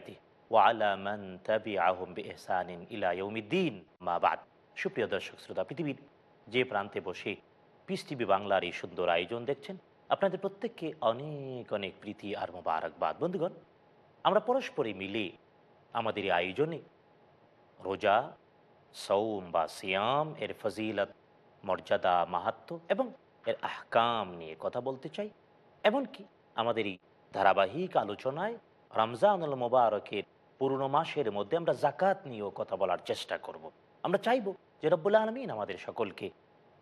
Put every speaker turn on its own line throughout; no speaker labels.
জুরিয়াতি ওয়ালা তাবিআহুম বিইহসানিন ইলা ইয়াউমিদ্দিন মা বাদ সুপ্রিয় দর্শক, শ্রোতা, পৃথিবীর যে প্রান্তে বসে পিস টিভি বাংলার এই সুন্দর আয়োজন দেখছেন আপনাদের প্রত্যেককে অনেক অনেক প্রীতি আর মোবারকবাদ। বন্ধুগণ, আমরা পরস্পরে মিলে আমাদের এই আয়োজনে রোজা সৌম বা সিয়াম এর ফজিলত, মর্যাদা, মাহাত্ম এবং এর আহকাম নিয়ে কথা বলতে চাই। এমনকি আমাদের এই ধারাবাহিক আলোচনায় রমজানুল মোবারকের পুরনো মাসের মধ্যে আমরা জাকাত নিয়েও কথা বলার চেষ্টা করব। আমরা চাইব যে রব্বুল আলমিন আমাদের সকলকে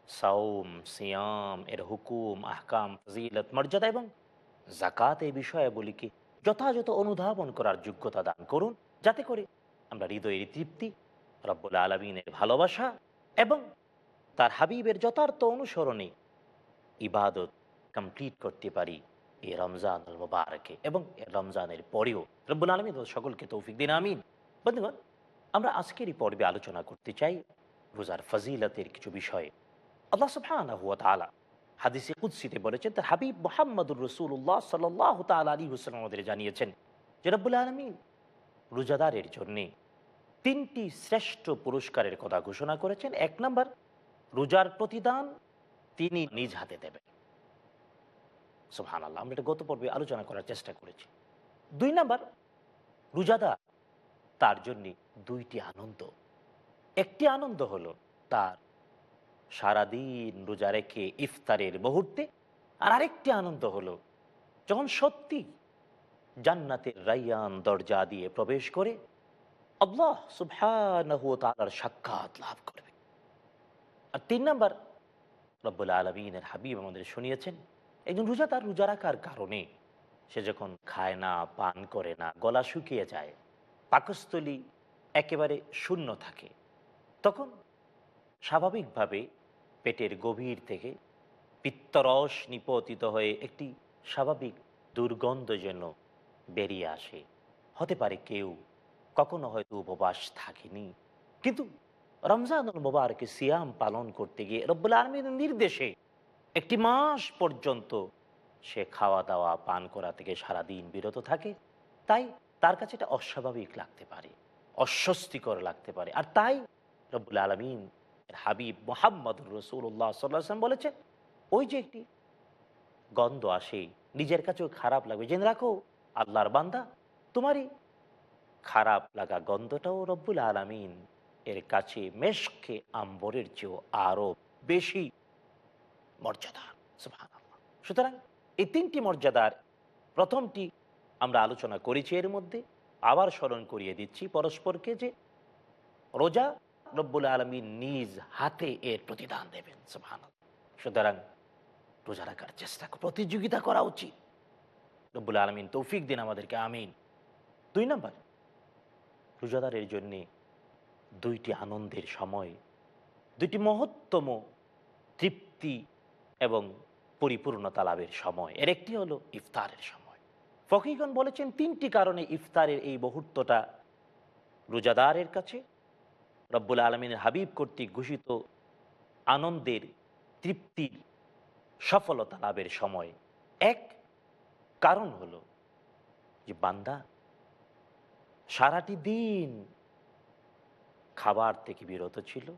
সাউম সিয়াম, এর হুকুম, আহকাম, ফজিলত, মর্যাদা এবং জাকাত এই বিষয়াবলীকে যথাযথ অনুধাবন করার যোগ্যতা দান করুন যাতে করে আমরা হৃদয়ের তৃপ্তি, রব্বুল আলমিনের ভালোবাসা এবং তার হাবিবের যথার্থ অনুসরণে ইবাদত কমপ্লিট করতে পারি এই রমজানুল মুবারকে এবং রমজানের পরেও রব্বুল আলমিন সকলকে তৌফিক দিন, আমিন। বন্ধুগণ, আমরা আজকের এই পর্বে আলোচনা করতে চাই রোজার ফজিলতের কিছু বিষয়ে। আল্লাহ সুবহানাহু ওয়া তাআলা হাদিসে কুদসিতে বলেছেন, তার হাবিব মোহাম্মদুর রসুল্লাহ সাল্লাহ তাল আলী হুসলাম আমাদের জানিয়েছেন যে, রব্বুল আলমিন রোজাদারের জন্যে তিনটি শ্রেষ্ঠ পুরস্কারের কথা ঘোষণা করেছেন। এক নম্বর, রোজার প্রতিদান তিনি নিজ হাতে দেবেন। সুহান আল্লাহ আমরা এটা গত পর্বে আলোচনা করার চেষ্টা করেছি। দুই নাম্বার, রোজাদার, তার জন্য দুইটি আনন্দ। একটি আনন্দ হলো তার সারাদিন রোজা রেখে ইফতারের মুহূর্তে, আর আরেকটি আনন্দ হলো যখন সত্যি জান্নাতের রাইয়ান দরজা দিয়ে প্রবেশ করে আল্লাহ সুবহানাহু তাআলার সাক্ষাৎ লাভ করবে। আর তিন নাম্বার, রব্বুল আলমিনের হাবিব আমাদের শুনিয়েছেন একজন রোজা তার রোজা রাখার কারণে। সে যখন খায় না, পান করে না, গলা শুকিয়ে যায়, পাকস্থলী একেবারে শূন্য থাকে, তখন স্বাভাবিকভাবে পেটের গভীর থেকে পিত্তরস নিপতিত হয়ে একটি স্বাভাবিক দুর্গন্ধ যেন বেরিয়ে আসে। হতে পারে কেউ কখনো হয়তো উপবাস থাকেনি। কিন্তু রমজানুল মুবারকে সিয়াম পালন করতে গিয়ে রব্বুল আলমীর নির্দেশে একটি মাস পর্যন্ত সে খাওয়া দাওয়া পান করা থেকে সারাদিন বিরত থাকে। তাই তার কাছে এটা অস্বাভাবিক লাগতে পারে, অস্বস্তিকর লাগতে পারে। আর তাই রব্বুল আলমিন হাবিব মোহাম্মদুর রসুল্লাহ সাল্লাম বলেছেন, ওই যে একটি গন্ধ আসে, নিজের কাছেও খারাপ লাগবে। জেনে রাখো, আল্লাহর বান্দা, তোমারই খারাপ লাগা গন্ধটাও রব্বুল আলমিন এর কাছে মেশকে, আম্বরের চেয়েও আরও বেশি মর্যাদা সুতরাং এই তিনটি মর্যাদার প্রথমটি আমরা আলোচনা করেছি এর মধ্যে, আবার স্মরণ করিয়ে দিচ্ছি পরস্পরকে যে রোজা রব্বুল আলমী নিজ হাতে এর প্রতিদান দেবেন সুহান সুতরাং রোজা রাখার চেষ্টা, প্রতিযোগিতা করা উচিত। রব্বুল আলমিন তৌফিক দিন আমাদেরকে, আমিন। দুই নম্বর, রোজাদারের জন্যে দুইটি আনন্দের সময়, দুইটি মহত্তম তৃপ্তি এবং পরিপূর্ণতা লাভের সময়। এর একটি হলো ইফতারের সময়। ফকিগণ বলেছেন, তিনটি কারণে ইফতারের এই মুহূর্তটা রোজাদারের কাছে, রব্বুল আলমিনের হাবিব কর্তৃক ঘোষিত আনন্দের তৃপ্তির সফলতা লাভের সময়। এক কারণ হলো যে বান্দা সারাটি দিন খাবার থেকে বিরত ছিল,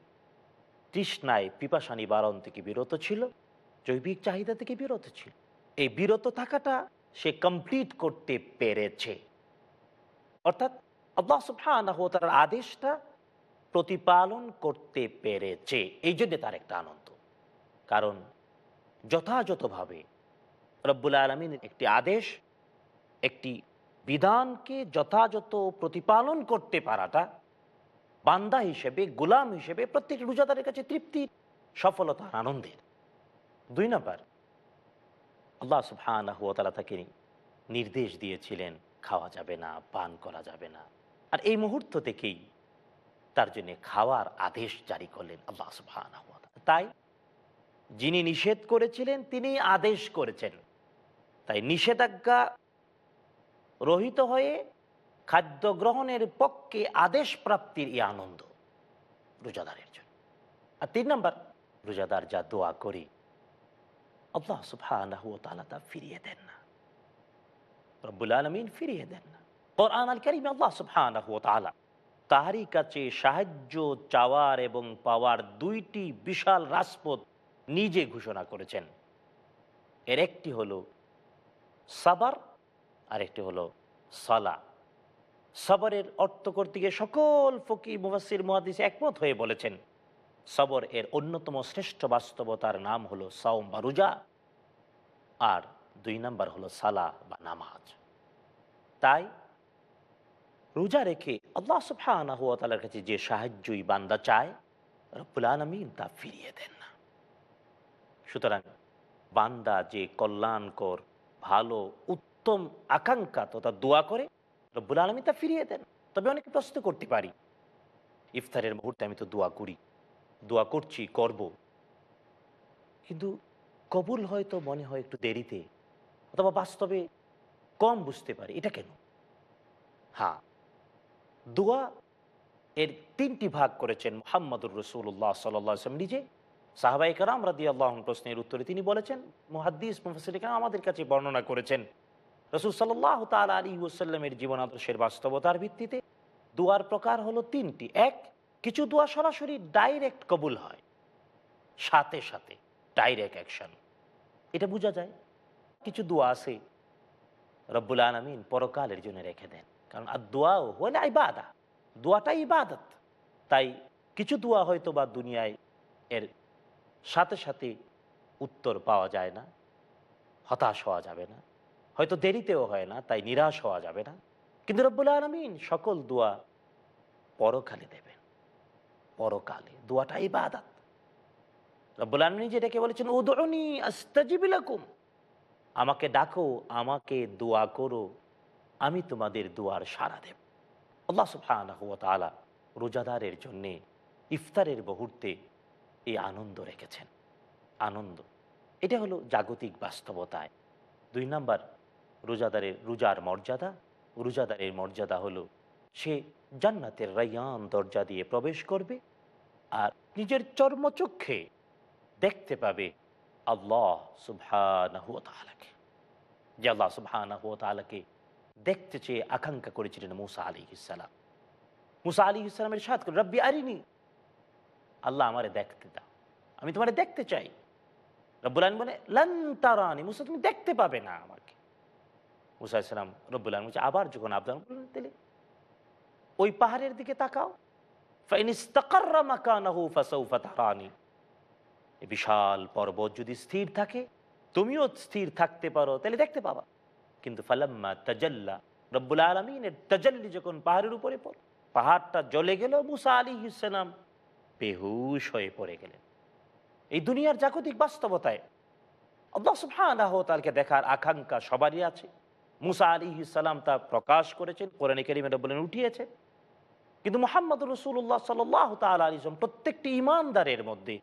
তৃষ্ণায় পিপাসা নিবারণ থেকে বিরত ছিল জৈবিক চাহিদা থেকে বিরত ছিল। এই বিরত থাকাটা সে কমপ্লিট করতে পেরেছে। অর্থাৎ আল্লাহ ওয়া তাআলার আদেশটা প্রতিপালন করতে পেরেছে। এই জন্যে তার একটা আনন্দ। কারণ যথাযথভাবে রব্বুল আলমিনের একটি আদেশ, একটি বিধানকে যথাযথ প্রতিপালন করতে পারাটা বান্দা হিসেবে, গোলাম হিসেবে প্রত্যেক রোজাদারের কাছে তৃপ্তির সফলতা আনন্দের। দুই নম্বর, আল্লাহ সুবহানাহু তাকে নির্দেশ দিয়েছিলেন, খাওয়া যাবে না, পান করা যাবে না। আর এই মুহূর্ত থেকেই তার জন্য খাওয়ার আদেশ জারি করলেন আল্লাহ সুবহানাহু তাই যিনি নিষেধ করেছিলেন, তিনি আদেশ করেছেন। তাই নিষেধাজ্ঞা রহিত হয়ে খাদ্য গ্রহণের পক্ষে আদেশ প্রাপ্তির এই আনন্দ রোজাদারের জন্য। আর তিন নম্বর, রোজাদার যা দোয়া করি আল্লাহ সুবহানাহু তা ফিরিয়ে দেন না রব্বুল আলমিন ফিরিয়ে দেন না কোরআন আল করিম আল্লাহ সুবহানাহু ওয়া তাআলা তাহারই কাছে সাহায্য চাওয়ার এবং পাওয়ার দুইটি বিশাল রাজপথ নিজে ঘোষণা করেছেন এর একটি হলো সাবার আর একটি হলো সালা সাবারের অর্থ করতে গিয়ে সকল ফকি মুফাসির মহাদিস একমত হয়ে বলেছেন সবর এর অন্যতম শ্রেষ্ঠ বাস্তবতার নাম হলো সাওম বা রোজা, আর দুই নাম্বার হলো সালা বা নামাজ। তাই রোজা রেখে আল্লাহ তাআলার কাছে যে সাহায্যই বান্দা চায়, রব্বুল আলামিন তা ফিরিয়ে দেন না। সুতরাং বান্দা যে কল্যাণকর, ভালো, উত্তম আকাঙ্ক্ষা তথা দোয়া করে, রব্বুল আলমী তা ফিরিয়ে দেন। তবে অনেকে প্রশ্ন করতে পারি, ইফতারের মুহূর্তে আমি তো দোয়া করি। দোয়া করছি, করব। কিন্তু কবুল হয়তো মনে হয় একটু দেরিতে, অথবা বাস্তবে কম বুঝতে পারি। এটা কেন? হ্যাঁ দোয়া এর তিনটি ভাগ করেছেন মোহাম্মদুর রসুল্লাহ সাল্লাম নিজে সাহাবাই কারাম রাদি আল্লাহ প্রশ্নের উত্তরে তিনি বলেছেন, মুহাদ্দিস মুফাসির আমাদের কাছে বর্ণনা করেছেন, রসুল সাল্লাহ তাল আলী ওসাল্লামের জীবন আদর্শের বাস্তবতার ভিত্তিতে দুয়ার প্রকার হলো তিনটি। এক কিছু দোয়া সরাসরি ডাইরেক্ট কবুল হয়। সাথে সাথে ডাইরেক্ট অ্যাকশন এটা বোঝা যায়। কিছু দোয়া আছে রব্বুল আলমিন পরকালের জন্য রেখে দেন। কারণ আর দোয়াও হলে ইবাদা। দোয়াটাই ইবাদত। তাই কিছু দোয়া হয়তো বা দুনিয়ায় এর সাথে সাথে উত্তর পাওয়া যায় না, হতাশ হওয়া যাবে না। হয়তো দেরিতেও হয় না, তাই নিরাশ হওয়া যাবে না। কিন্তু রব্বুল আলমিন সকল দোয়া পরকালে দেবেন। পরকালে, দোয়াটা ইবাদত। রব্বুল যেটাকে বলেছেন উদরণী আস্তাজিবিলাকুম আমাকে ডাকো, আমাকে দোয়া করো, আমি তোমাদের দোয়ার সারা দেব। আল্লাহ ওয়া রোজাদারের জন্যে ইফতারের মুহূর্তে এই আনন্দ রেখেছেন। আনন্দ, এটা হলো জাগতিক বাস্তবতায়। দুই নাম্বার, রোজাদারের রোজার মর্যাদা, রোজাদারের মর্যাদা হলো সে জান্নাতের রাইয়ান দরজা দিয়ে প্রবেশ করবে আর নিজের চর্মচক্ষে দেখতে পাবে আল্লাহ সুবহানাহু যে আল্লাহ সুবহানাহু দেখতে চেয়ে আকাঙ্ক্ষা করেছিলেন মুসা আলী ইসালাম মুসা আলী ইসলামের সাথ করে রব্বি আরিনি, আল্লাহ আমারে দেখতে দাও। আমি তোমারে দেখতে চাই। রব্বুল আলম বলে, লান মুসা তুমি দেখতে পাবে না আমাকে। মুসা ইসলাম রব্বুল আলম আবার যখন আবদান করলেন, তাহলে ওই পাহাড়ের দিকে তাকাও। বিশাল পর্বত যদি স্থির থাকে, তুমিও স্থির থাকতে পারো, তাহলে দেখতে পাবা। কিন্তু ফালাম্মা তাজাল্লা, রব্বুল আলমিনের তাজাল্লি যখন পাহাড়ের উপরে পড়, পাহাড়টা জ্বলে গেল, মুসা আলী ইসলাম বেহুশ হয়ে পড়ে গেলেন। এই দুনিয়ার জাগতিক বাস্তবতায় তাআলাকে দেখার আকাঙ্ক্ষা সবারই আছে। মুসা আলী ইসালাম তা প্রকাশ করেছেন, কোরআন কেরিমের বলেন উঠিয়েছে কিন্তু মোহাম্মদ রসুল্লাহ সাল্লাহ তাল আলিজম প্রত্যেকটি ইমানদারের মধ্যে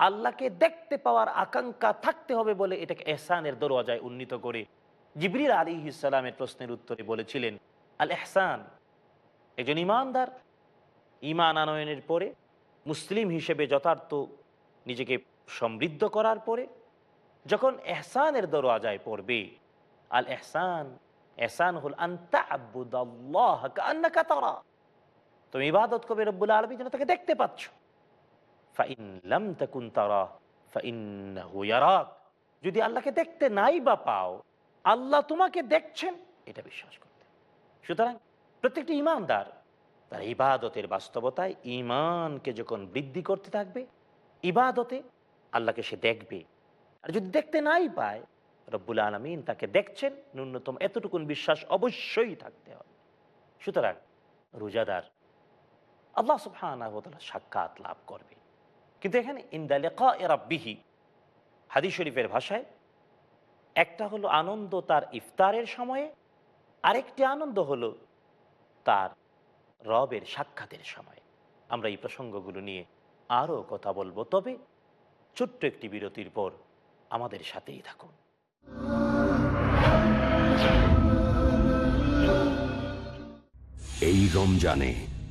আল্লাহকে দেখতে পাওয়ার আকাঙ্ক্ষা থাকতে হবে বলে এটাকে এহসানের দরওয়াজায় উন্নীত করে জিবরির আলী ইসালামের প্রশ্নের উত্তরে বলেছিলেন, আল এহসান একজন ইমানদার ইমান আনয়নের পরে মুসলিম হিসেবে যথার্থ নিজেকে সমৃদ্ধ করার পরে যখন এহসানের দরওয়াজায় পড়বে, আল এহসান এহসান হল আন্তা আব্বুদাল্লাহ কান্নাকা তারা। তুমি ইবাদত করবে রব্বুল আলমী যেন তাকে দেখতে পাচ্ছ। তাকুন যদি আল্লাহকে দেখতে নাই বা পাও, আল্লাহ তোমাকে দেখছেন, এটা বিশ্বাস করতে। সুতরাং প্রত্যেকটি ইমানদার তার ইবাদতের বাস্তবতায় ইমানকে যখন বৃদ্ধি করতে থাকবে, ইবাদতে আল্লাহকে সে দেখবে। আর যদি দেখতে নাই পায়, রব্বুল আলমিন তাকে দেখছেন, ন্যূনতম এতটুকুন বিশ্বাস অবশ্যই থাকতে হবে। সুতরাং রোজাদার আল্লাহ সুবহানাহু সাক্ষাৎ লাভ করবে কিন্তু এখানে ইন্দালেকা এরাব্বিহি হাদি শরীফের ভাষায়, একটা হলো আনন্দ তার ইফতারের সময়ে, আরেকটি আনন্দ হলো তার রবের সাক্ষাতের সময় আমরা এই প্রসঙ্গগুলো নিয়ে আরও কথা বলব, তবে ছোট্ট একটি বিরতির পর আমাদের সাথেই থাকুন
এই রমজানে.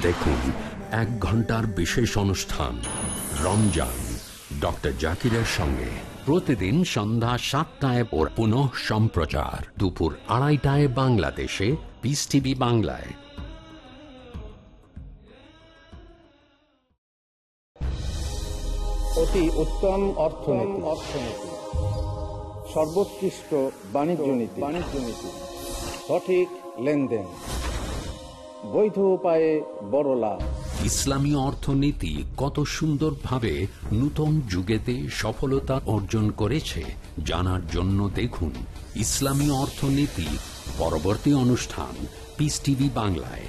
দেখুন এক ঘণ্টার বিশেষ অনুষ্ঠান, রমজান। ডক্টর জাকিরের সঙ্গে প্রতিদিন সন্ধ্যা সাতটায় ওর পুনঃ সম্প্রচার, দুপুর আড়াইটায় বাংলাদেশে পিস টিভি বাংলায়।
অতি উত্তম অর্থনীতি। অর্থনীতি সর্বোৎকৃষ্ট বাণিজ্য নীতি বাণিজ্য নীতি। সঠিক লেনদেন। বৈধ উপায়ে বড় লাভ।
ইসলামী অর্থনীতি কত সুন্দরভাবে নূতন যুগেতে সফলতা অর্জন করেছে জানার জন্য দেখুন ইসলামী অর্থনীতি পরবর্তী অনুষ্ঠান পিস টিভি বাংলায়।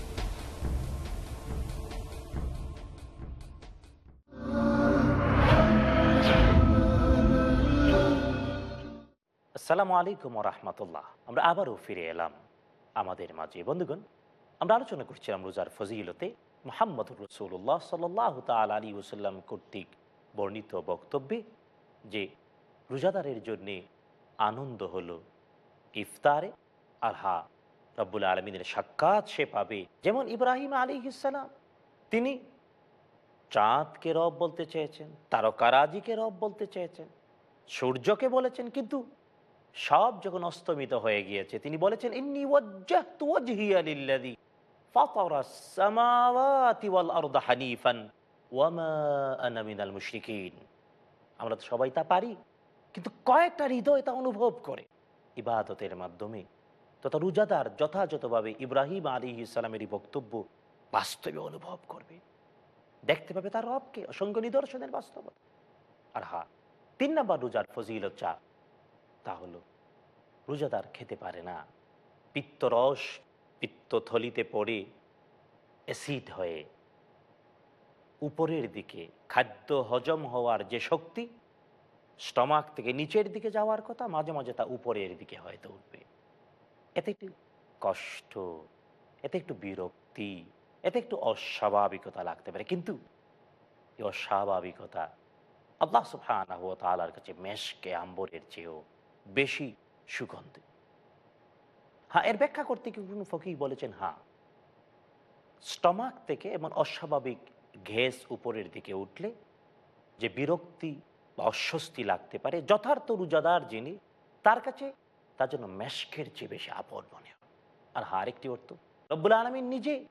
আসসালামু আলাইকুম রহমতুল্লাহ। আমরা আবারও ফিরে এলাম আমাদের মাঝে। বন্ধুগণ আমরা আলোচনা করছিলাম রোজার ফজিলতে মোহাম্মদুর রসুল্লাহ সাল্লাহ তাল আলী ওসাল্লাম কর্তৃক বর্ণিত বক্তব্যে যে রোজাদারের জন্যে আনন্দ হলো ইফতারে আর হা, রব্বুল আলমিনের সাক্ষাৎ সে পাবে। যেমন ইব্রাহিম আলী ইসালাম তিনি চাঁদকে রব বলতে চেয়েছেন, তারকারাজিকে রব বলতে চেয়েছেন, সূর্যকে বলেছেন, কিন্তু সব যখন অস্তমিত হয়ে গিয়েছে, তিনি বলেছেন, ইন্নি আমরা তো সবাই তা পারি, কিন্তু কয়েকটা হৃদয় তা অনুভব করে ইবাদতের মাধ্যমে। তথা রোজাদার যথাযথভাবে ইব্রাহিম আলী ইসলামের বক্তব্য বাস্তবে অনুভব করবে। দেখতে পাবে তার রবকে, অসংখ্য নিদর্শনের বাস্তবতা। আর হা, তিন নাম্বার রোজার ফজিলত চা তা হলো রোজাদার খেতে পারে না। পিত্তরস পিত্তথলিতে পড়ে অ্যাসিড হয়ে। উপরের দিকে খাদ্য হজম হওয়ার যে শক্তি, স্টমাক থেকে নিচের দিকে যাওয়ার কথা মাঝে মাঝে তা উপরের দিকে হয়তো উঠবে। এতে একটু কষ্ট, এতে একটু বিরক্তি, এতে একটু অস্বাভাবিকতা লাগতে পারে। কিন্তু অস্বাভাবিকতা আল্লাহ সুফানা কাছে মেশকে, আম্বরের চেয়েও বেশি সুগন্ধি। হ্যাঁ এর ব্যাখ্যা করতে কি কোনো ফকি বলেছেন? হ্যাঁ। স্টমাক থেকে এমন অস্বাভাবিক ঘেস উপরের দিকে উঠলে যে বিরক্তি বা অস্বস্তি লাগতে পারে, যথার্থ রুজাদার যিনি, তার কাছে তার জন্য মেশকের চেয়ে বেশি আপদ মনে হয়। আর হ্যাঁ আরেকটি অর্থ, রব্বুল আলমিন নিজে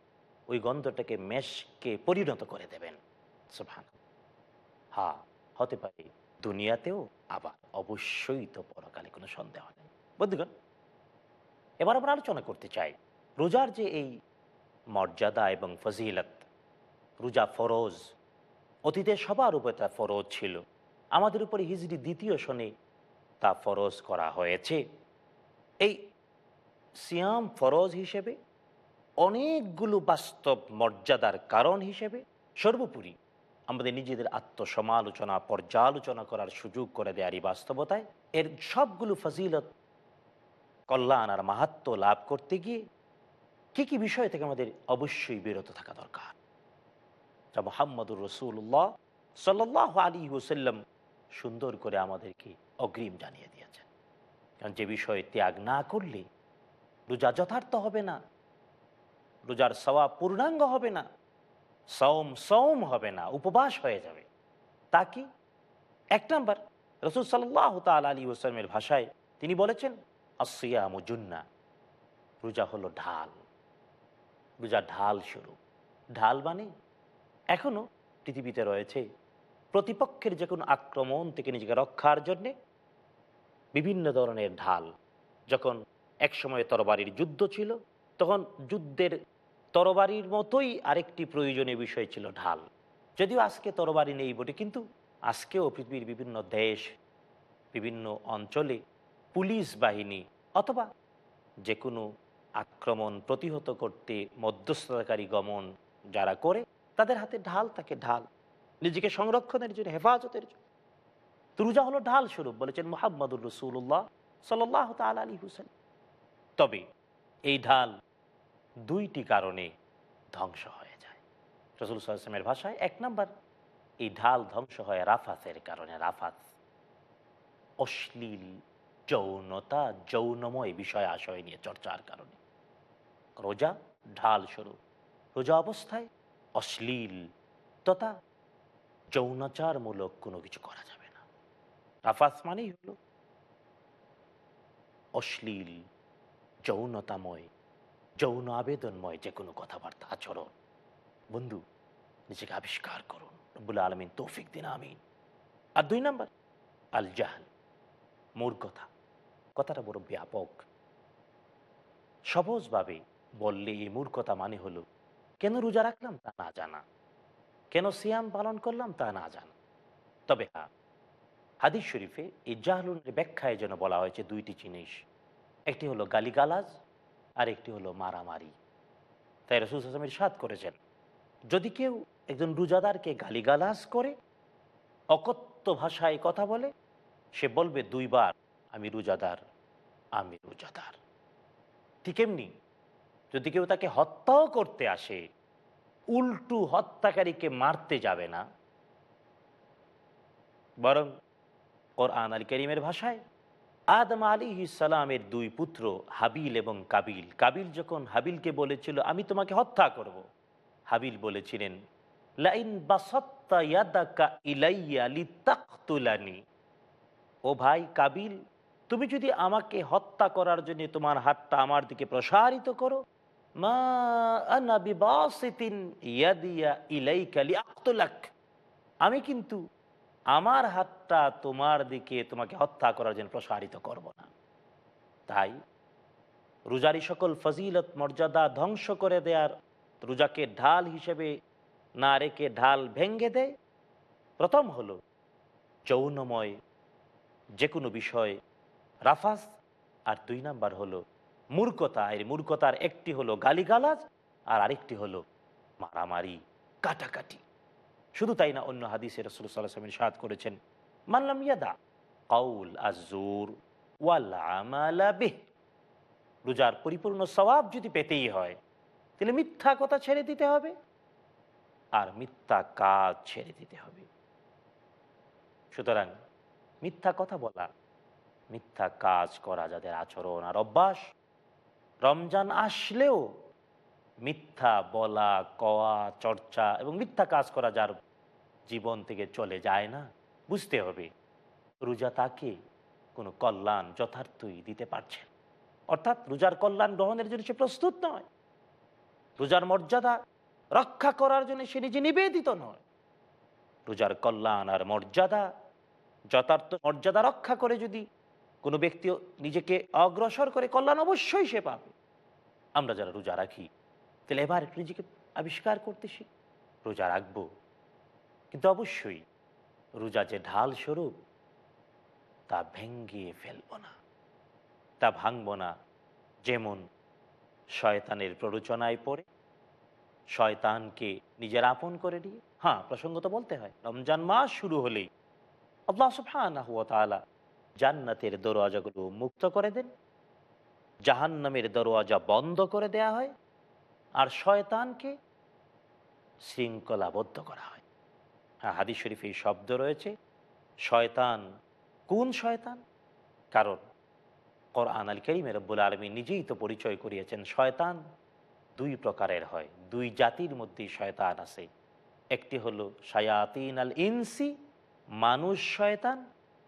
ওই গন্ধটাকে মেশকে পরিণত করে দেবেন। সুভান হ্যাঁ হতে পারে দুনিয়াতেও, আবার অবশ্যই তো পরকালে কোনো সন্দেহ নেই। বন্ধুগণ, এবার আমরা আলোচনা করতে চাই রোজার যে এই মর্যাদা এবং ফজিলত, রোজা ফরজ, অতীতে সবার উপরে তা ফরজ ছিল। আমাদের উপরে হিজড়ি দ্বিতীয় শনে তা ফরজ করা হয়েছে। এই সিয়াম ফরজ হিসেবে, অনেকগুলো বাস্তব মর্যাদার কারণ হিসেবে, সর্বোপরি আমাদের নিজেদের আত্মসমালোচনা, পর্যালোচনা করার সুযোগ করে দেয়ারই বাস্তবতায় এর সবগুলো ফজিলত কল্যাণ আর মাহাত্ম লাভ করতে গিয়ে কি কি বিষয় থেকে আমাদের অবশ্যই বিরত থাকা দরকার। যা মোহাম্মদুর রসুল্লাহ সাল্লাহ আলী হুসাল্লাম সুন্দর করে আমাদেরকে অগ্রিম জানিয়ে দিয়েছেন। কারণ যে বিষয়ে ত্যাগ না করলে রোজা যথার্থ হবে না, রোজার সওয়া পূর্ণাঙ্গ হবে না সৌম সৌম হবে না, উপবাস হয়ে যাবে। তা কি? এক নম্বর, রসুল সাল্লাহ তাল আলী ওসলামের ভাষায় তিনি বলেছেন আসিয়াম জুন্না রোজা হলো ঢাল। রোজা ঢাল স্বরূপ। ঢাল মানে? এখনও পৃথিবীতে রয়েছে প্রতিপক্ষের যে কোনো আক্রমণ থেকে নিজেকে রক্ষার জন্যে বিভিন্ন ধরনের ঢাল। যখন একসময় তরবারির যুদ্ধ ছিল, তখন যুদ্ধের তরবারির মতোই আরেকটি প্রয়োজনীয় বিষয় ছিল ঢাল। যদিও আজকে তরবারি নেই বটে, কিন্তু আজকেও পৃথিবীর বিভিন্ন দেশ, বিভিন্ন অঞ্চলে পুলিশ বাহিনী অথবা যে কোনো আক্রমণ প্রতিহত করতে মধ্যস্থতাকারী গমন যারা করে, তাদের হাতে ঢাল থাকে ঢাল। নিজেকে সংরক্ষণের জন্য, হেফাজতের জন্য। তুরুজা হলো ঢাল স্বরূপ, বলেছেন মোহাম্মদুর রসুল্লাহ সাল্লাহ তাল আলী হুসেন তবে এই ঢাল দুইটি কারণে ধ্বংস হয়ে যায়। রসুল সাল্লামের ভাষায় এক নাম্বার, এই ঢাল ধ্বংস হয় রাফাসের কারণে। রাফাস অশ্লীল, যৌনতা, যৌনময় বিষয় আশয় নিয়ে চর্চার কারণে। রোজা, ঢাল স্বরূপ রোজা অবস্থায় অশ্লীল তথা যৌনাচারমূলক কোনো কিছু করা যাবে না। রাফাস মানেই হলো অশ্লীল, যৌনতাময় যৌন আবেদনময় যে কোনো কথাবার্তা, আচরণ। বন্ধু, নিজেকে আবিষ্কার করুন। রব্বুল আলমিন তৌফিক দিন, আমিন। আর দুই নাম্বার আল জাহাল মূর্খতা কথাটা বড় ব্যাপক সহজভাবে বললে এই মূর্খতা মানে হলো, কেন রোজা রাখলাম তা না জানা, কেন সিয়াম পালন করলাম তা না জানা। তবে হ্যাঁ হাদিস শরীফে এই জাহলুনের ব্যাখ্যায় যেন বলা হয়েছে দুইটি জিনিস। একটি হলো গালিগালাজ আর একটি হলো মারামারি। তাই রসুল হাসামের সাদ করেছেন, যদি কেউ একজন রোজাদারকে গালিগালাজ করে, অকথ্য ভাষায় কথা বলে, সে বলবে দুইবার, আমি রোজাদার আমি রোজাদার। ঠিক এমনি, যদি কেউ তাকে হত্যাও করতে আসে, উল্টু হত্যাকারীকে মারতে যাবে না। বরং ওর আল করিমের ভাষায় আদম আলী সালামের দুই পুত্র হাবিল এবং কাবিল। কাবিল যখন হাবিলকে বলেছিল, আমি তোমাকে হত্যা করব। হাবিল বলেছিলেন, লাইন বাসত্তা ইয়াদাকা ইলাইয়া লিতাকতুলানি। ও ভাই কাবিল, তুমি যদি আমাকে হত্যা করার জন্য তোমার হাতটা আমার দিকে প্রসারিত করো, মা আমি কিন্তু আমার হাতটা তোমার দিকে তোমাকে হত্যা করার জন্য প্রসারিত করব না। তাই রোজারি সকল ফজিলত, মর্যাদা ধ্বংস করে দেয়ার রোজাকে ঢাল হিসেবে না রেখে ঢাল ভেঙ্গে দেয় প্রথম হল যৌনময় যে কোনো বিষয়, রাফাস। আর দুই নাম্বার হলো মূর্খতা। এর মূর্খতার একটি হলো গালিগালাজ আর আরেকটি হলো মারামারি, কাটাকাটি। শুধু তাই না, অন্য হাদিসে রসুল সাল্লামের সাদ করেছেন মানলাম ইয়াদা কাউল আজুর ওয়াল রোজার পরিপূর্ণ স্বভাব যদি পেতেই হয়, তাহলে মিথ্যা কথা ছেড়ে দিতে হবে আর মিথ্যা কাজ ছেড়ে দিতে হবে। সুতরাং মিথ্যা কথা বলা, মিথ্যা কাজ করা যাদের আচরণ আর অভ্যাস, রমজান আসলেও মিথ্যা বলা, কওয়া, চর্চা এবং মিথ্যা কাজ করা যার জীবন থেকে চলে যায় না, বুঝতে হবে রোজা তাকে কোনো কল্যাণ যথার্থই দিতে পারছে অর্থাৎ রোজার কল্যাণ গ্রহণের জন্য সে প্রস্তুত নয়। রোজার মর্যাদা রক্ষা করার জন্য সে নিজে নিবেদিত নয়। রোজার কল্যাণ আর মর্যাদা, যথার্থ মর্যাদা রক্ষা করে যদি কোনো ব্যক্তি নিজেকে অগ্রসর করে, কল্যাণ অবশ্যই সে পাবে। আমরা যারা রোজা রাখি তাহলে এবার একটু নিজেকে আবিষ্কার করতে শিখ। রোজা রাখব। কিন্তু অবশ্যই রোজা যে ঢাল স্বরূপ, তা ভেঙ্গিয়ে ফেলব না। তা ভাঙব না। যেমন শয়তানের প্ররোচনায় পড়ে, শয়তানকে নিজের আপন করে দিয়ে হ্যাঁ প্রসঙ্গত বলতে হয়, রমজান মাস শুরু হলেই আল্লাহ জান্নাতের দরওয়াজাগুলো মুক্ত করে দেন। জাহান্নামের দরওয়াজা বন্ধ করে দেয়া হয়। আর শয়তানকে শৃঙ্খলাবদ্ধ করা হয়। হ্যাঁ হাদিস শরীফে এই শব্দ রয়েছে, শয়তান কোন শয়তান? কারণ কোরআন আল করিমের রব্বুল আলমী নিজেই তো পরিচয় করিয়েছেন, শয়তান দুই প্রকারের হয়, দুই জাতির মধ্যেই শয়তান আছে। একটি হলো শায়াতিন আল ইনসি, মানুষ শয়তান।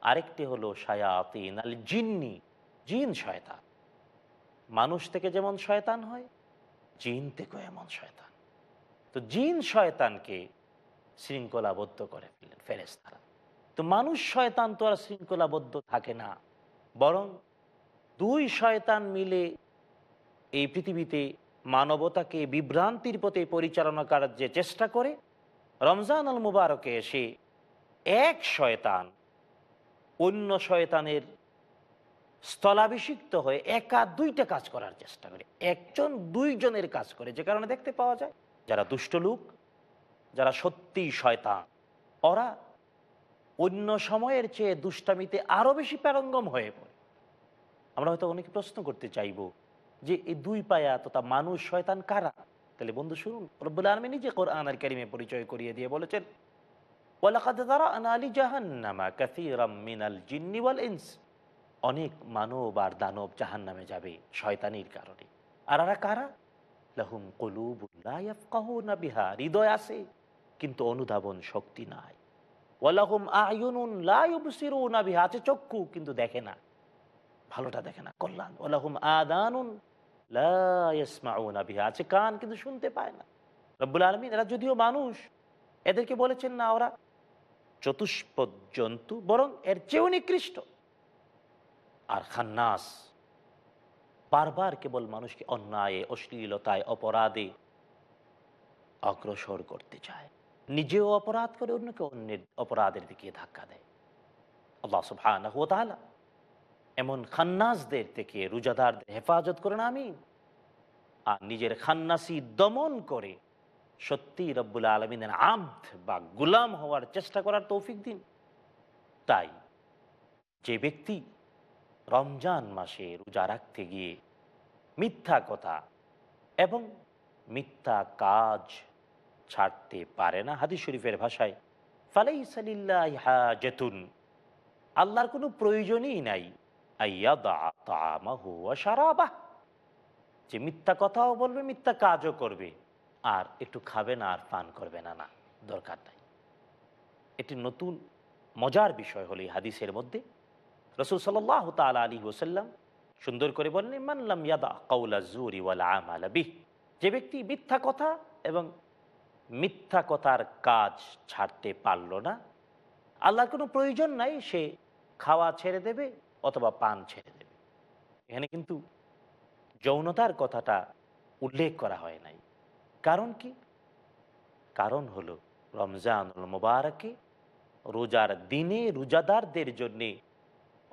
আরেকটি হলো শায়াতিন আল জিন্নি, জিন শয়তান। মানুষ থেকে যেমন শয়তান হয় জিন থেকেও এমন শয়তান। তো জিন শয়তানকে শৃঙ্খলাবদ্ধ করে ফেললেন ফেরেস্তারা তো মানুষ শয়তান তো আর শৃঙ্খলাবদ্ধ থাকে না, বরং দুই শয়তান মিলে এই পৃথিবীতে মানবতাকে বিভ্রান্তির পথে পরিচালনা করার যে চেষ্টা করে, রমজান আল মুবারকে এসে এক শয়তান অন্য শয়তানের স্থলাভিষিক্ত হয়ে একা দুইটা কাজ করার চেষ্টা করে। একজন দুইজনের কাজ করে, যে কারণে দেখতে পাওয়া যায় যারা দুষ্ট লোক, যারা সত্যিই শয়তান, ওরা অন্য সময়ের চেয়ে দুষ্টামিতে আরও বেশি প্যারঙ্গম হয়ে পড়ে। আমরা হয়তো অনেকে প্রশ্ন করতে চাইব যে এই দুই পায়া তথা মানুষ, শয়তান কারা? তাহলে বন্ধু, শুনুন। রব্বুল আলমী নিজে কোরআন আর কারিমে পরিচয় করিয়ে দিয়ে বলেছেন, ওয়ালাকাদ যারা'না লিজাহান্নামা কাসীরাম মিনাল জিন্নি ওয়াল ইনস। অনেক মানব আর দানব জাহান্নামে যাবে শয়তানির কারণে। আর আরা কারা? লাহুম ইয়াফকাহুনা বিহা, হৃদয় আছে, কিন্তু অনুধাবন শক্তি নাই। ওয়ালাহুম আয়ুনুন ইউবসিরুনা বিহা, আছে চক্ষু, কিন্তু দেখে না। ভালোটা দেখে না, কল্যাণ। ওলাহুম আদানুন বিহা, আছে কান, কিন্তু শুনতে পায় না। রব্বুল আলমিন, এরা যদিও মানুষ, এদেরকে বলেছেন না ওরা চতুষ্পদ জন্তু, বরং এর চেয়েও নিকৃষ্ট। আর খান্নাস। বারবার কেবল মানুষকে অন্যায়, অশ্লীলতায়, অপরাধে অগ্রসর করতে চায়। নিজেও অপরাধ করে অন্যকে অন্যের অপরাধের দিকে ধাক্কা দেয়। আল্লাহ সুবহানাহু এমন খান্নাসদের থেকে রোজাদারদের হেফাজত করেন আমি আর নিজের খান্নাসি দমন করে সত্যি রব্বুল আলমিনের আব্দ বা গুলাম হওয়ার চেষ্টা করার তৌফিক দিন। তাই যে ব্যক্তি রমজান মাসে রোজা রাখতে গিয়ে মিথ্যা কথা এবং মিথ্যা কাজ ছাড়তে পারে না হাদিস শরীফের ভাষায়। ফালাই সালিল্লাহ হাজেতুন। আল্লাহর কোনো প্রয়োজনই নাই। সারাবাহ যে মিথ্যা কথাও বলবে, মিথ্যা কাজও করবে, আর একটু খাবে না আর পান করবে না না, দরকার নাই। এটি নতুন, মজার বিষয় হলো হাদিসের মধ্যে রসুল সাল্লাহ তাল আলী ওসাল্লাম সুন্দর করে বললেন মানলাম ইয়াদা কৌলা জুরি ওয়ালা আমালা বিহ। যে ব্যক্তি মিথ্যা কথা এবং মিথ্যা কথার কাজ ছাড়তে পারল না, আল্লাহর কোনো প্রয়োজন নাই, সে খাওয়া ছেড়ে দেবে অথবা পান ছেড়ে দেবে। এখানে কিন্তু যৌনতার কথাটা উল্লেখ করা হয় নাই। কারণ কি? কারণ হলো রমজান মোবারকে রোজার দিনে রোজাদারদের জন্যে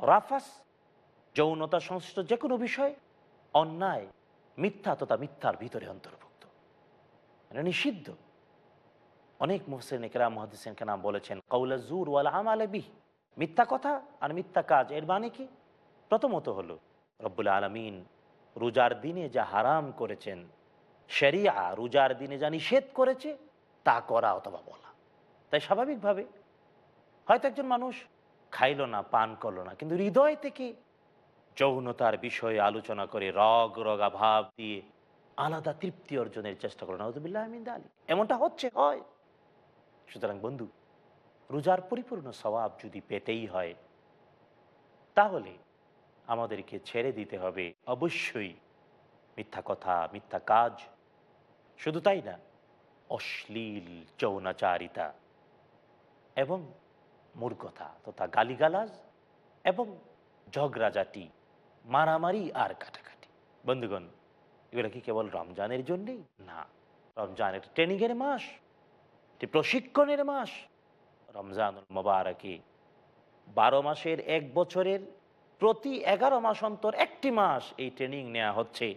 রাফাস, যৌনতা সংশ্লিষ্ট যে কোনো বিষয়, অন্যায়, মিথ্যা তথা মিথ্যার ভিতরে অন্তর্ভুক্ত। মানে নিষিদ্ধ। অনেক মোহসেন একরাম মহাদিসেন কেনাম বলেছেন কৌলা জুর ওয়াল আমালে বিহ। মিথ্যা কথা আর মিথ্যা কাজ, এর মানে কি? প্রথমত হলো, রব্বুল আলমিন রোজার দিনে যা হারাম করেছেন, শেরিয়া রোজার দিনে যা নিষেধ করেছে, তা করা অথবা বলা। তাই স্বাভাবিকভাবে হয়তো একজন মানুষ খাইলো না, পান করল না। কিন্তু হৃদয় থেকে যৌনতার বিষয়ে আলোচনা করে রগ, রগা ভাব দিয়ে আলাদা তৃপ্তি অর্জনের চেষ্টা করল নজবুল্লাহ আমিন আলী এমনটা হচ্ছে, হয়। সুতরাং বন্ধু, রোজার পরিপূর্ণ স্বভাব যদি পেতেই হয়, তাহলে আমাদেরকে ছেড়ে দিতে হবে। অবশ্যই মিথ্যা কথা, মিথ্যা কাজ। শুধু তাই না, অশ্লীল যৌনাচারিতা এবং মূর্খতা তথা গালিগালাজ এবং ঝগড়াঝাটি, মারামারি আর কাটাকাটি। বন্ধুগণ, এগুলো কি কেবল রমজানের জন্যেই? না। রমজানের ট্রেনিংয়ের মাস এটি প্রশিক্ষণের মাস। রমজানুল মোবারকে বারো মাসের এক বছরের প্রতি এগারো মাস অন্তর একটি মাস এই ট্রেনিং নেওয়া হচ্ছে,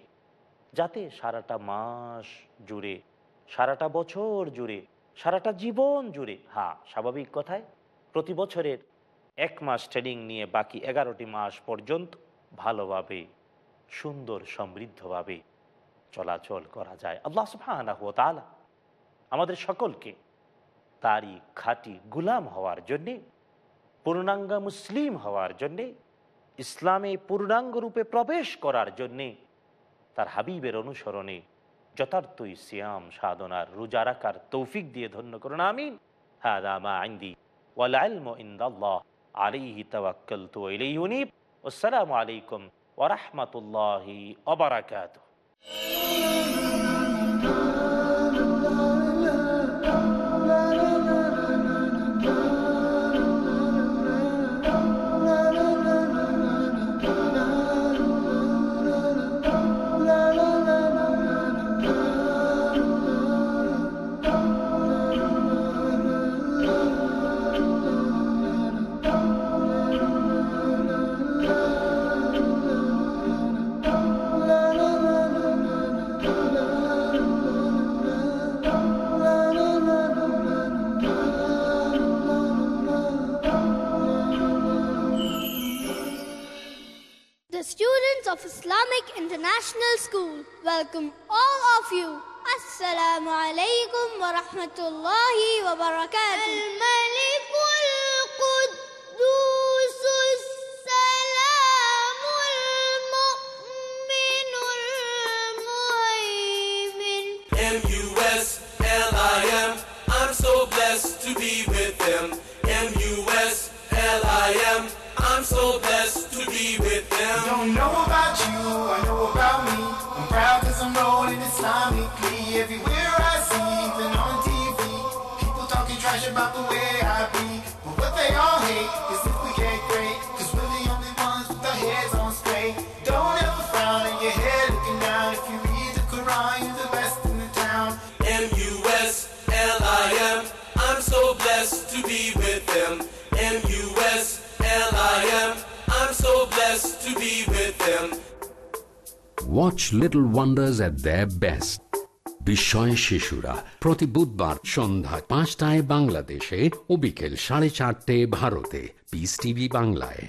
যাতে সারাটা মাস জুড়ে, সারাটা বছর জুড়ে, সারাটা জীবন জুড়ে হ্যাঁ স্বাভাবিক কথায় প্রতি বছরের এক মাস ট্রেনিং নিয়ে বাকি এগারোটি মাস পর্যন্ত ভালোভাবে, সুন্দর, সমৃদ্ধভাবে চলাচল করা যায়। আল্লাহ সুবহানাহু ওয়া তাআলা আমাদের সকলকে তারই খাঁটি গুলাম হওয়ার জন্যে, পূর্ণাঙ্গ মুসলিম হওয়ার জন্যে, ইসলামে পূর্ণাঙ্গ রূপে প্রবেশ করার জন্যে তার হাবিবের অনুসরণে যথার্থই সিয়াম, সাধনার রোজা রাখার তৌফিক দিয়ে ধন্য করুন, আমিন। হ্যাঁ মা আইন্দি ওয়াল ইলমু ইনদাল্লাহ আলাইহি তাওয়াক্কালতু ওয়া ইলাইহি উনীব আসসালামু আলাইকুম ওয়া রাহমাতুল্লাহি
school. Welcome all of you. السلام عليكم ورحمة الله وبركاته. الملك القدوس السلام المؤمن المهيمن.
M U S L I M. I'm so blessed to be with them.
M U S L I M. I'm
so blessed to be with them. Don't know about
Watch Little Wonders at their best বিস্ময় শিশুরা, প্রতি বুধবার সন্ধ্যা পাঁচটায় বাংলাদেশে ও বিকেল সাড়ে চারটে ভারতে। পিস টিভি বাংলায়।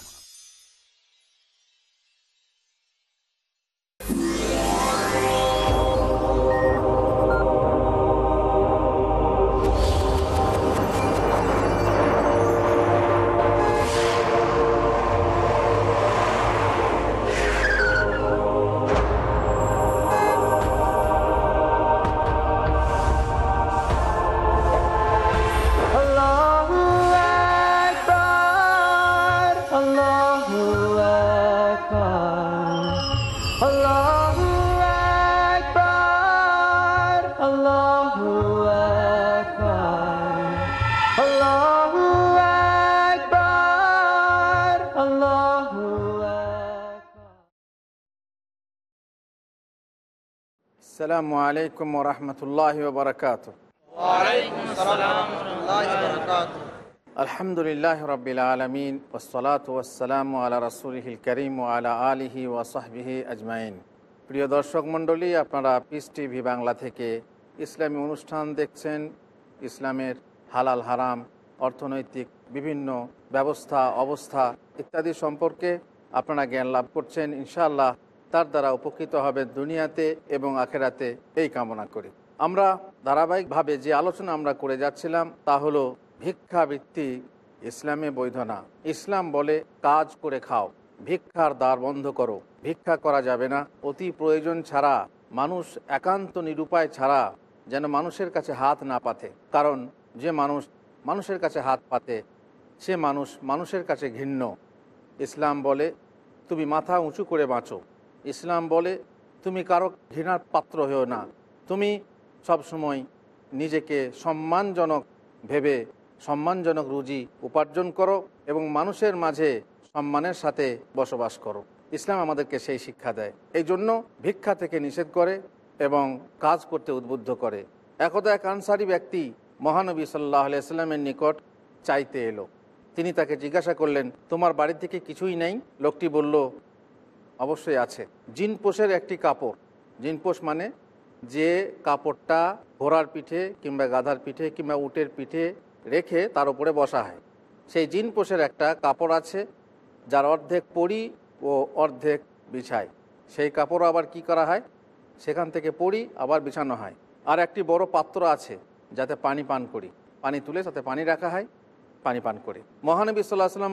আসসালামু আলাইকুম রহমতুল্লাহ বারকাত আলহামদুলিল্লাহ রবিল আলমিন ওসলাত ওসালাম আলা রসুলহিল করিম আলা আলিহি ওয়াসাহবিহি আজমাইন। প্রিয় দর্শক মণ্ডলী, আপনারা পিস টিভি বাংলা থেকে ইসলামী অনুষ্ঠান দেখছেন। ইসলামের হালাল হারাম, অর্থনৈতিক বিভিন্ন ব্যবস্থা, অবস্থা ইত্যাদি সম্পর্কে আপনারা জ্ঞান লাভ করছেন। ইনশাআল্লাহ তার দ্বারা উপকৃত হবেন দুনিয়াতে এবং আখেরাতে এই কামনা করি। আমরা ধারাবাহিকভাবে যে আলোচনা আমরা করে যাচ্ছিলাম তা হলো ভিক্ষাবৃত্তি ইসলামে বৈধ না। ইসলাম বলে কাজ করে খাও, ভিক্ষার দ্বার বন্ধ করো। ভিক্ষা করা যাবে না, অতি প্রয়োজন ছাড়া, মানুষ একান্ত নিরুপায় ছাড়া যেন মানুষের কাছে হাত না পাতে। কারণ যে মানুষ মানুষের কাছে হাত পাতে, সে মানুষ মানুষের কাছে ঘৃণ্য। ইসলাম বলে, তুমি মাথা উঁচু করে বাঁচো। ইসলাম বলে, তুমি কারও ঘৃণার পাত্র হও না। তুমি সবসময় নিজেকে সম্মানজনক ভেবে, সম্মানজনক রুজি উপার্জন করো এবং মানুষের মাঝে সম্মানের সাথে বসবাস করো। ইসলাম আমাদেরকে সেই শিক্ষা দেয়। এই জন্য ভিক্ষা থেকে নিষেধ করে এবং কাজ করতে উদ্বুদ্ধ করে। একদা এক আনসারি ব্যক্তি মহানবী সাল্লাহ আলিয়াল্লামের নিকট চাইতে এলো। তিনি তাকে জিজ্ঞাসা করলেন, তোমার বাড়ি থেকে কিছুই নেই? লোকটি বলল অবশ্যই আছে। জিনপোষের একটি কাপড়। জিনপোষ মানে যে কাপড়টা ঘোড়ার পিঠে কিংবা গাধার পিঠে কিংবা উটের পিঠে রেখে তার উপরে বসা হয়। সেই জিনপোষের একটা কাপড় আছে, যার অর্ধেক পরি ও অর্ধেক বিছায়। সেই কাপড় আবার কি করা হয়? সেখান থেকে পরি আবার বিছানো হয়। আর একটি বড় পাত্র আছে, যাতে পানি পান করি। পানি তুলে তাতে পানি রাখা হয়, পানি পান করি। মহানবী সাল্লাহ সাল্লাম